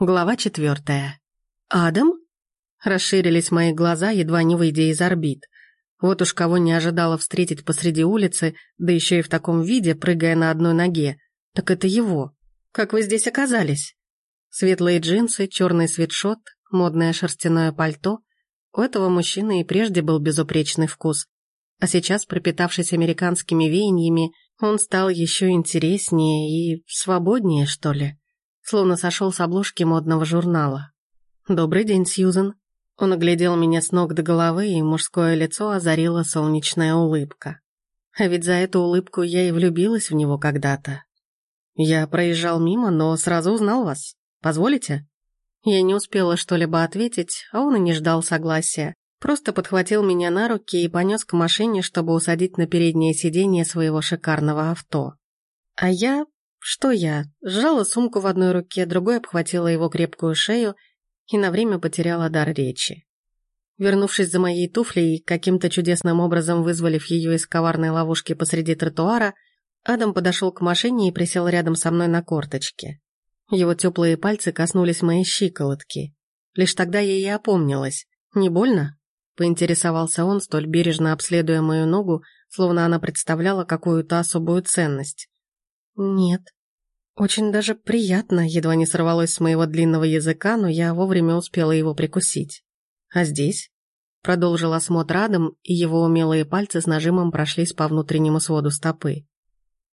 Глава четвертая. «Адам?» Расширились мои глаза, едва не выйдя из орбит. Вот уж кого не ожидала встретить посреди улицы, да еще и в таком виде, прыгая на одной ноге. Так это его. Как вы здесь оказались? Светлые джинсы, черный свитшот, модное шерстяное пальто. У этого мужчины и прежде был безупречный вкус. А сейчас, пропитавшись американскими веяниями, он стал еще интереснее и свободнее, что ли словно сошел с обложки модного журнала. «Добрый день, Сьюзен». Он оглядел меня с ног до головы, и мужское лицо озарила солнечная улыбка. А ведь за эту улыбку я и влюбилась в него когда-то. Я проезжал мимо, но сразу узнал вас. Позволите? Я не успела что-либо ответить, а он и не ждал согласия. Просто подхватил меня на руки и понес к машине, чтобы усадить на переднее сиденье своего шикарного авто. А я что я? Сжала сумку в одной руке, другой обхватила его крепкую шею и на время потеряла дар речи. Вернувшись за моей туфлей каким-то чудесным образом вызволив ее из коварной ловушки посреди тротуара, Адам подошел к машине и присел рядом со мной на корточке. Его теплые пальцы коснулись моей щиколотки. Лишь тогда я и опомнилась. «Не больно?» — поинтересовался он, столь бережно обследуя мою ногу, словно она представляла какую-то особую ценность. «Нет». Очень даже приятно, едва не сорвалось с моего длинного языка, но я вовремя успела его прикусить. «А здесь?» Продолжил осмотр Адам, и его умелые пальцы с нажимом прошлись по внутреннему своду стопы.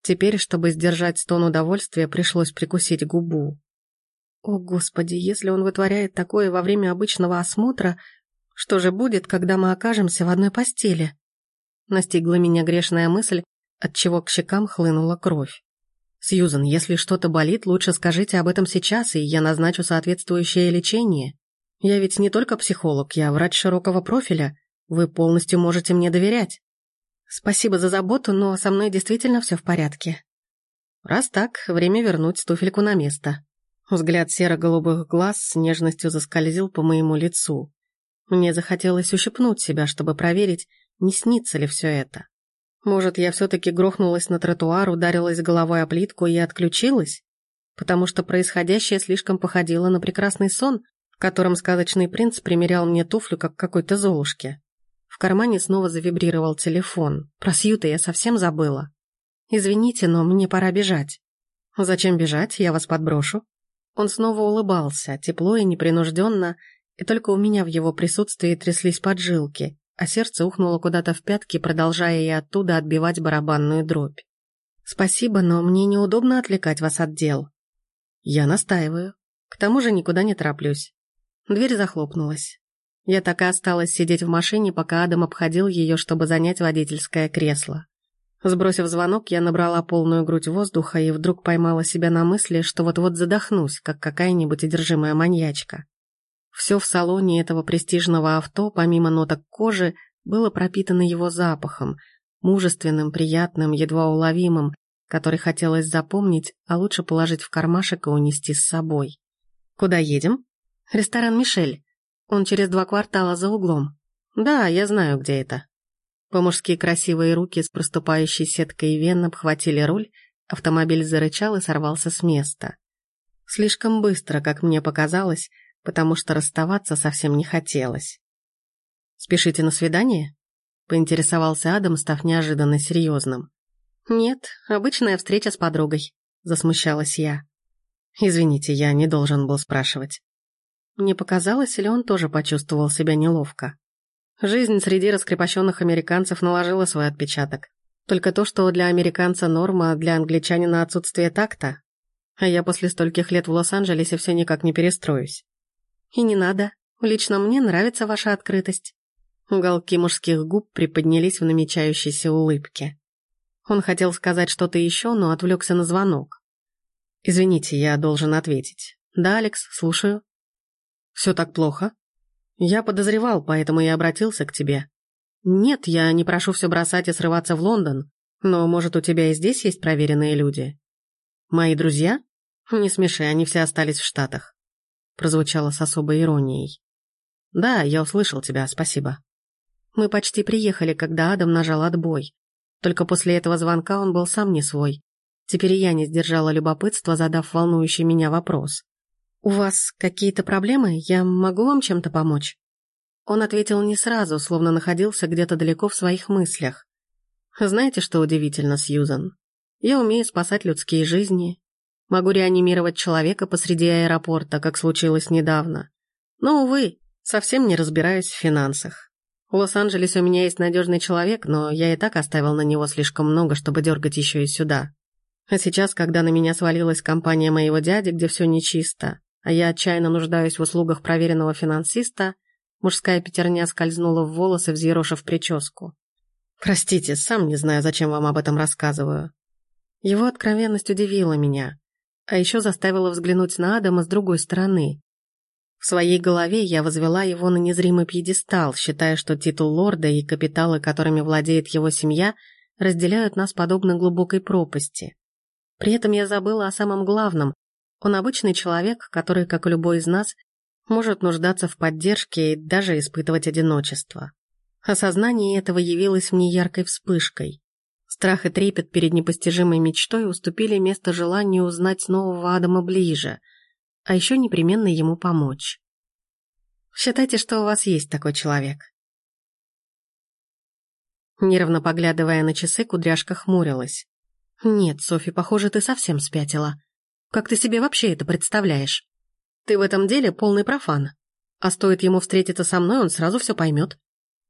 Теперь, чтобы сдержать стон удовольствия, пришлось прикусить губу. О, Господи, если он вытворяет такое во время обычного осмотра, что же будет, когда мы окажемся в одной постели? Настигла меня грешная мысль, от чего к щекам хлынула кровь. «Сьюзен, если что-то болит, лучше скажите об этом сейчас, и я назначу соответствующее лечение. Я ведь не только психолог, я врач широкого профиля. Вы полностью можете мне доверять». «Спасибо за заботу, но со мной действительно все в порядке». «Раз так, время вернуть туфельку на место». Взгляд серо-голубых глаз с нежностью заскользил по моему лицу. Мне захотелось ущипнуть себя, чтобы проверить, не снится ли все это. Может, я все-таки грохнулась на тротуар, ударилась головой о плитку и отключилась? Потому что происходящее слишком походило на прекрасный сон, в котором сказочный принц примерял мне туфлю, как какой-то золушке. В кармане снова завибрировал телефон. Про Сьюта я совсем забыла. «Извините, но мне пора бежать». «Зачем бежать? Я вас подброшу». Он снова улыбался, тепло и непринужденно, и только у меня в его присутствии тряслись поджилки, а сердце ухнуло куда-то в пятки, продолжая и оттуда отбивать барабанную дробь. «Спасибо, но мне неудобно отвлекать вас от дел». «Я настаиваю. К тому же никуда не тороплюсь». Дверь захлопнулась. Я так и осталась сидеть в машине, пока Адам обходил ее, чтобы занять водительское кресло. Сбросив звонок, я набрала полную грудь воздуха и вдруг поймала себя на мысли, что вот-вот задохнусь, как какая-нибудь одержимая маньячка. Все в салоне этого престижного авто, помимо ноток кожи, было пропитано его запахом, мужественным, приятным, едва уловимым, который хотелось запомнить, а лучше положить в кармашек и унести с собой. «Куда едем?» «Ресторан «Мишель». Он через два квартала за углом. Да, я знаю, где это». По-мужски красивые руки с проступающей сеткой вен обхватили руль, автомобиль зарычал и сорвался с места. Слишком быстро, как мне показалось, потому что расставаться совсем не хотелось. «Спешите на свидание?» — поинтересовался Адам, став неожиданно серьезным. «Нет, обычная встреча с подругой», — засмущалась я. «Извините, я не должен был спрашивать». Мне показалось, или он тоже почувствовал себя неловко. Жизнь среди раскрепощенных американцев наложила свой отпечаток. Только то, что для американца норма, а для англичанина отсутствие такта. А я после стольких лет в Лос-Анджелесе все никак не перестроюсь. И не надо. Лично мне нравится ваша открытость». Уголки мужских губ приподнялись в намечающейся улыбке. Он хотел сказать что-то еще, но отвлекся на звонок. «Извините, я должен ответить. Да, Алекс, слушаю». «Все так плохо?» «Я подозревал, поэтому и обратился к тебе». «Нет, я не прошу все бросать и срываться в Лондон, но, может, у тебя и здесь есть проверенные люди?» «Мои друзья?» «Не смеши, они все остались в Штатах прозвучало с особой иронией. «Да, я услышал тебя, спасибо». Мы почти приехали, когда Адам нажал отбой. Только после этого звонка он был сам не свой. Теперь я не сдержала любопытства, задав волнующий меня вопрос. «У вас какие-то проблемы? Я могу вам чем-то помочь?» Он ответил не сразу, словно находился где-то далеко в своих мыслях. «Знаете, что удивительно, Сьюзан? Я умею спасать людские жизни, могу реанимировать человека посреди аэропорта, как случилось недавно. Но, увы, совсем не разбираюсь в финансах. В Лос-Анджелесе у меня есть надежный человек, но я и так оставил на него слишком много, чтобы дергать еще и сюда. А сейчас, когда на меня свалилась компания моего дяди, где все нечисто, а я отчаянно нуждаюсь в услугах проверенного финансиста, мужская пятерня скользнула в волосы, взъерошив прическу. «Простите, сам не знаю, зачем вам об этом рассказываю». Его откровенность удивила меня, а еще заставила взглянуть на Адама с другой стороны. В своей голове я возвела его на незримый пьедестал, считая, что титул лорда и капиталы, которыми владеет его семья, разделяют нас подобно глубокой пропасти. При этом я забыла о самом главном. Он обычный человек, который, как и любой из нас, может нуждаться в поддержке и даже испытывать одиночество. Осознание этого явилось мне яркой вспышкой. Страх и трепет перед непостижимой мечтой уступили место желанию узнать нового Адама ближе — а еще непременно ему помочь. Считайте, что у вас есть такой человек. Нервно поглядывая на часы, кудряшка хмурилась. «Нет, Софи, похоже, ты совсем спятила. Как ты себе вообще это представляешь? Ты в этом деле полный профан. А стоит ему встретиться со мной, он сразу все поймет.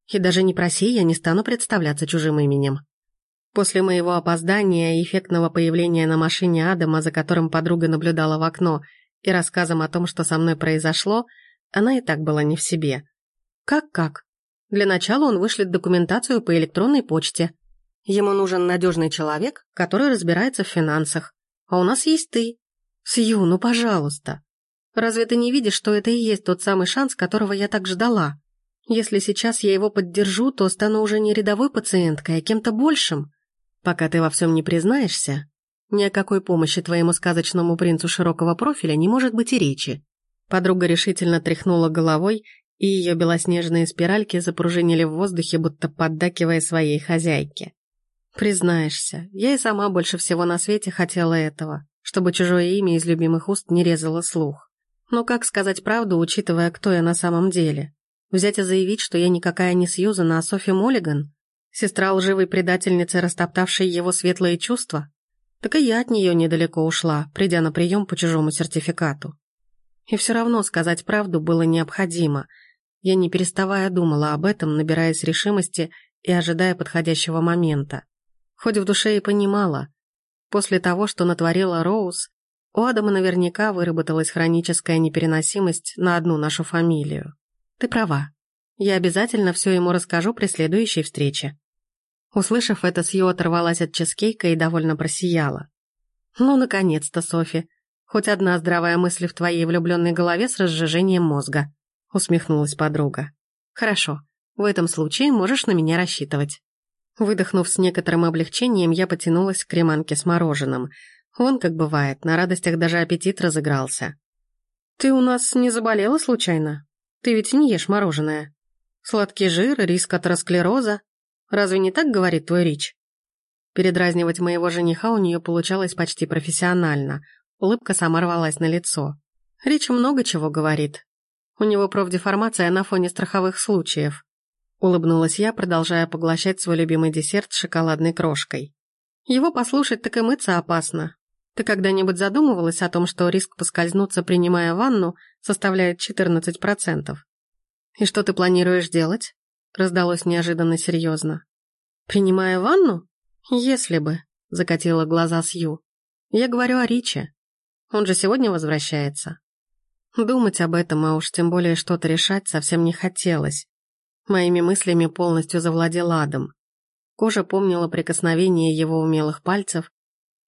И даже не проси, я не стану представляться чужим именем». После моего опоздания и эффектного появления на машине Адама, за которым подруга наблюдала в окно, и рассказом о том, что со мной произошло, она и так была не в себе. Как-как? Для начала он вышлет документацию по электронной почте. Ему нужен надежный человек, который разбирается в финансах. А у нас есть ты. Сью, ну пожалуйста. Разве ты не видишь, что это и есть тот самый шанс, которого я так ждала? Если сейчас я его поддержу, то стану уже не рядовой пациенткой, а кем-то большим. Пока ты во всем не признаешься, ни о какой помощи твоему сказочному принцу широкого профиля не может быть и речи. Подруга решительно тряхнула головой, и ее белоснежные спиральки запружинили в воздухе, будто поддакивая своей хозяйке. Признаешься, я и сама больше всего на свете хотела этого, чтобы чужое имя из любимых уст не резало слух. Но как сказать правду, учитывая, кто я на самом деле? Взять и заявить, что я никакая не Сьюзан, а Софи Моллиган? Сестра лживой предательницы, растоптавшей его светлые чувства? Так и я от нее недалеко ушла, придя на прием по чужому сертификату. И все равно сказать правду было необходимо. Я не переставая думала об этом, набираясь решимости и ожидая подходящего момента. Хоть в душе и понимала. После того, что натворила Роуз, у Адама наверняка выработалась хроническая непереносимость на одну нашу фамилию. Ты права. Я обязательно все ему расскажу при следующей встрече. Услышав это, Сью оторвалась от чизкейка и довольно просияла. «Ну, наконец-то, Софи. Хоть одна здравая мысль в твоей влюбленной голове с разжижением мозга», — усмехнулась подруга. «Хорошо. В этом случае можешь на меня рассчитывать». Выдохнув с некоторым облегчением, я потянулась к креманке с мороженым. Вон как бывает, на радостях даже аппетит разыгрался. «Ты у нас не заболела случайно? Ты ведь не ешь мороженое. Сладкий жир, риск атеросклероза. Разве не так говорит твой Рич?» Передразнивать моего жениха у нее получалось почти профессионально. Улыбка сама рвалась на лицо. Рич много чего говорит. У него профдеформация на фоне страховых случаев. Улыбнулась я, продолжая поглощать свой любимый десерт с шоколадной крошкой. Его послушать так и мыться опасно. Ты когда-нибудь задумывалась о том, что риск поскользнуться, принимая ванну, составляет 14%? И что ты планируешь делать? Раздалось неожиданно серьезно. «Принимая ванну? Если бы», — закатила глаза Сью. «Я говорю о Риче. Он же сегодня возвращается». Думать об этом, а уж тем более что-то решать, совсем не хотелось. Моими мыслями полностью завладел Адам. Кожа помнила прикосновение его умелых пальцев,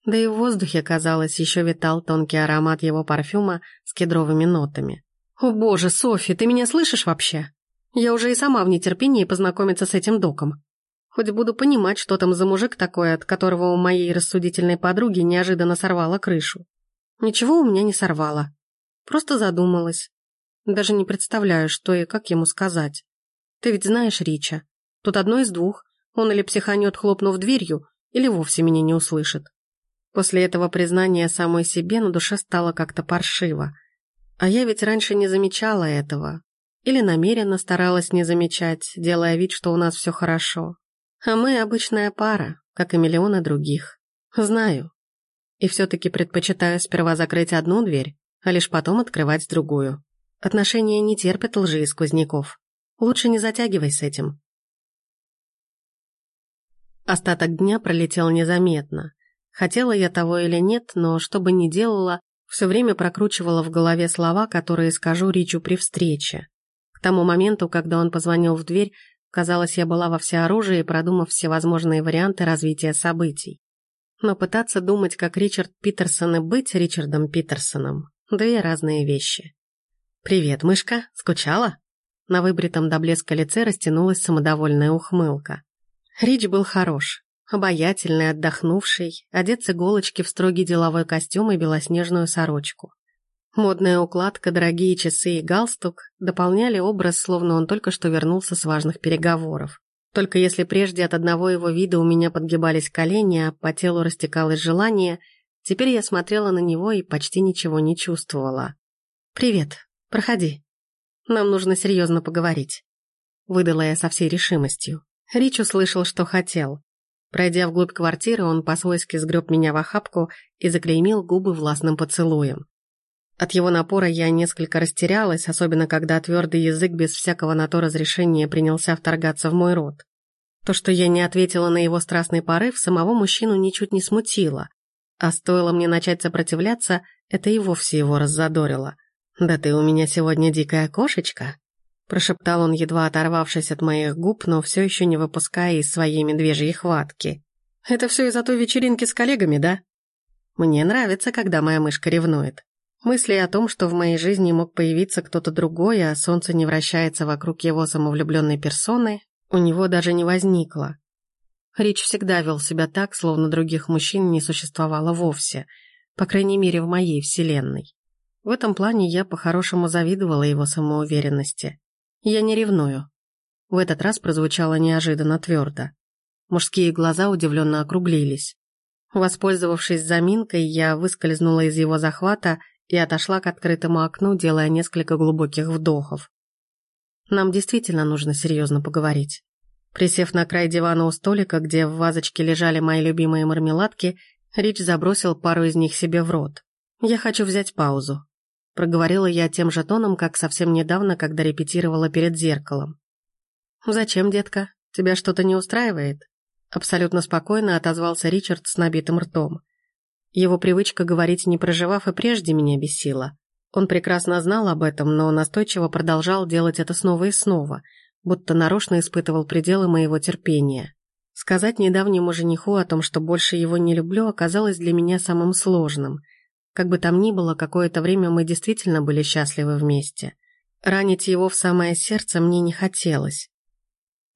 да и в воздухе, казалось, еще витал тонкий аромат его парфюма с кедровыми нотами. «О боже, Софи, ты меня слышишь вообще?» Я уже и сама в нетерпении познакомиться с этим доком. Хоть буду понимать, что там за мужик такой, от которого у моей рассудительной подруги неожиданно сорвало крышу. Ничего у меня не сорвало. Просто задумалась. Даже не представляю, что и как ему сказать. Ты ведь знаешь Рича. Тут одно из двух. Он или психанет, хлопнув дверью, или вовсе меня не услышит. После этого признания самой себе на душе стало как-то паршиво. А я ведь раньше не замечала этого. Или намеренно старалась не замечать, делая вид, что у нас все хорошо. А мы обычная пара, как и миллионы других. Знаю. И все-таки предпочитаю сперва закрыть одну дверь, а лишь потом открывать другую. Отношения не терпят лжи и сквозняков. Лучше не затягивай с этим. Остаток дня пролетел незаметно. Хотела я того или нет, но что бы ни делала, все время прокручивала в голове слова, которые скажу Ричу при встрече. Тому моменту, когда он позвонил в дверь, казалось, я была во всеоружии, продумав всевозможные варианты развития событий. Но пытаться думать, как Ричард Питерсон и быть Ричардом Питерсоном – две разные вещи. «Привет, мышка, скучала?» На выбритом до блеска лице растянулась самодовольная ухмылка. Рич был хорош, обаятельный, отдохнувший, одет с иголочки в строгий деловой костюм и белоснежную сорочку. Модная укладка, дорогие часы и галстук дополняли образ, словно он только что вернулся с важных переговоров. Только если прежде от одного его вида у меня подгибались колени, а по телу растекалось желание, теперь я смотрела на него и почти ничего не чувствовала. «Привет, проходи. Нам нужно серьезно поговорить», — выдала я со всей решимостью. Рич услышал, что хотел. Пройдя вглубь квартиры, он по-свойски сгреб меня в охапку и заклеймил губы властным поцелуем. От его напора я несколько растерялась, особенно когда твердый язык без всякого на то разрешения принялся вторгаться в мой рот. То, что я не ответила на его страстный порыв, самого мужчину ничуть не смутило, а стоило мне начать сопротивляться, это и вовсе его раззадорило. «Да ты у меня сегодня дикая кошечка», Прошептал он, едва оторвавшись от моих губ, но все еще не выпуская из своей медвежьей хватки. «Это все из-за той вечеринки с коллегами, да?» «Мне нравится, когда моя мышка ревнует. Мысли о том, что в моей жизни мог появиться кто-то другой, а солнце не вращается вокруг его самовлюбленной персоны, у него даже не возникло. Рич всегда вел себя так, словно других мужчин не существовало вовсе, по крайней мере, в моей вселенной. В этом плане я по-хорошему завидовала его самоуверенности. «Я не ревную». В этот раз прозвучало неожиданно твердо. Мужские глаза удивленно округлились. Воспользовавшись заминкой, я выскользнула из его захвата и отошла к открытому окну, делая несколько глубоких вдохов. Нам действительно нужно серьезно поговорить. Присев на край дивана у столика, где в вазочке лежали мои любимые мармеладки, Рич забросил пару из них себе в рот. Я хочу взять паузу. Проговорила я тем же тоном, как совсем недавно, когда репетировала перед зеркалом. «Зачем, детка? Тебя что-то не устраивает?» Абсолютно спокойно отозвался Ричард с набитым ртом. Его привычка говорить, не проживав, и прежде меня бесила. Он прекрасно знал об этом, но настойчиво продолжал делать это снова и снова, будто нарочно испытывал пределы моего терпения. Сказать недавнему жениху о том, что больше его не люблю, оказалось для меня самым сложным – как бы там ни было, какое-то время мы действительно были счастливы вместе. Ранить его в самое сердце мне не хотелось.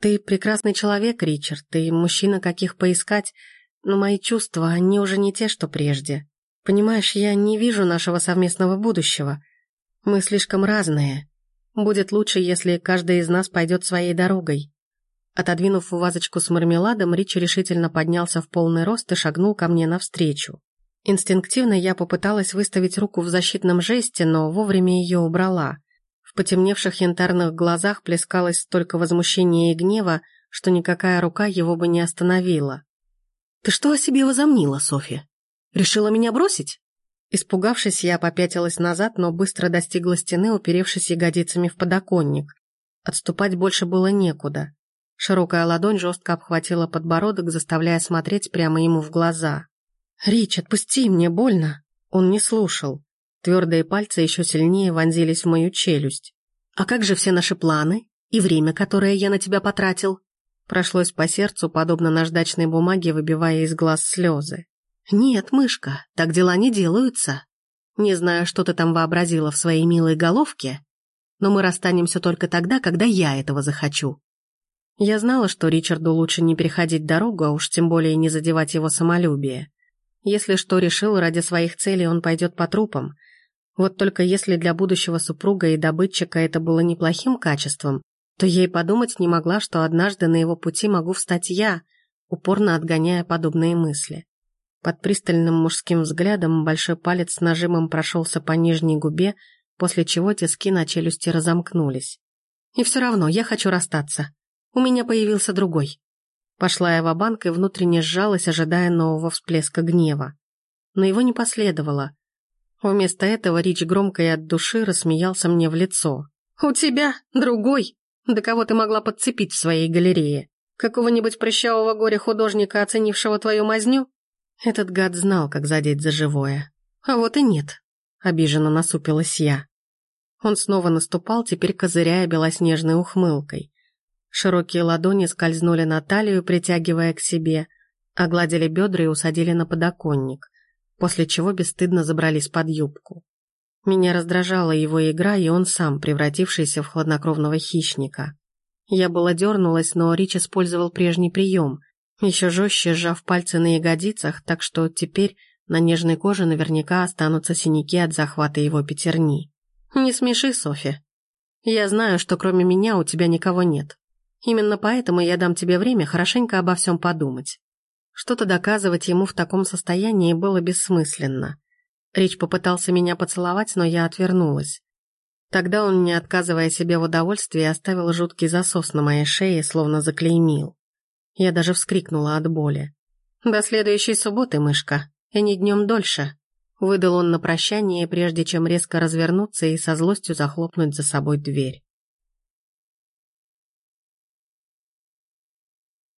Ты прекрасный человек, Ричард, ты мужчина, каких поискать, но мои чувства, они уже не те, что прежде. Понимаешь, я не вижу нашего совместного будущего. Мы слишком разные. Будет лучше, если каждый из нас пойдет своей дорогой. Отодвинув вазочку с мармеладом, Рич решительно поднялся в полный рост и шагнул ко мне навстречу. Инстинктивно я попыталась выставить руку в защитном жесте, но вовремя ее убрала. В потемневших янтарных глазах плескалось столько возмущения и гнева, что никакая рука его бы не остановила. «Ты что о себе возомнила, Софья? Решила меня бросить?» Испугавшись, я попятилась назад, но быстро достигла стены, уперевшись ягодицами в подоконник. Отступать больше было некуда. Широкая ладонь жестко обхватила подбородок, заставляя смотреть прямо ему в глаза. «Рич, отпусти, мне больно!» Он не слушал. Твердые пальцы еще сильнее вонзились в мою челюсть. «А как же все наши планы? И время, которое я на тебя потратил?» Прошлось по сердцу, подобно наждачной бумаге, выбивая из глаз слезы. «Нет, мышка, так дела не делаются. Не знаю, что ты там вообразила в своей милой головке, но мы расстанемся только тогда, когда я этого захочу». Я знала, что Ричарду лучше не переходить дорогу, а уж тем более не задевать его самолюбие. Если что решил, ради своих целей он пойдет по трупам. Вот только если для будущего супруга и добытчика это было неплохим качеством, то и подумать не могла, что однажды на его пути могу встать я, упорно отгоняя подобные мысли. Под пристальным мужским взглядом большой палец с нажимом прошелся по нижней губе, после чего тиски на челюсти разомкнулись. «И все равно я хочу расстаться. У меня появился другой». Пошла я в банк и внутренне сжалась, ожидая нового всплеска гнева. Но его не последовало. Вместо этого Рич громко и от души рассмеялся мне в лицо. «У тебя другой? Да кого ты могла подцепить в своей галерее? Какого-нибудь прыщавого горя-художника, оценившего твою мазню?» Этот гад знал, как задеть за живое. А вот и нет. Обиженно насупилась я. Он снова наступал, теперь козыряя белоснежной ухмылкой. Широкие ладони скользнули на талию, притягивая к себе, огладили бедра и усадили на подоконник, после чего бесстыдно забрались под юбку. Меня раздражала его игра и он сам, превратившийся в хладнокровного хищника. Я была дернулась, но Рич использовал прежний прием, еще жестче сжав пальцы на ягодицах, так что теперь на нежной коже наверняка останутся синяки от захвата его пятерни. «Не смеши, Софи. Я знаю, что кроме меня у тебя никого нет. Именно поэтому я дам тебе время хорошенько обо всем подумать». Что-то доказывать ему в таком состоянии было бессмысленно. Рич попытался меня поцеловать, но я отвернулась. Тогда он, не отказывая себе в удовольствии, оставил жуткий засос на моей шее, словно заклеймил. Я даже вскрикнула от боли. «До следующей субботы, мышка, и не днем дольше», выдал он на прощание, прежде чем резко развернуться и со злостью захлопнуть за собой дверь.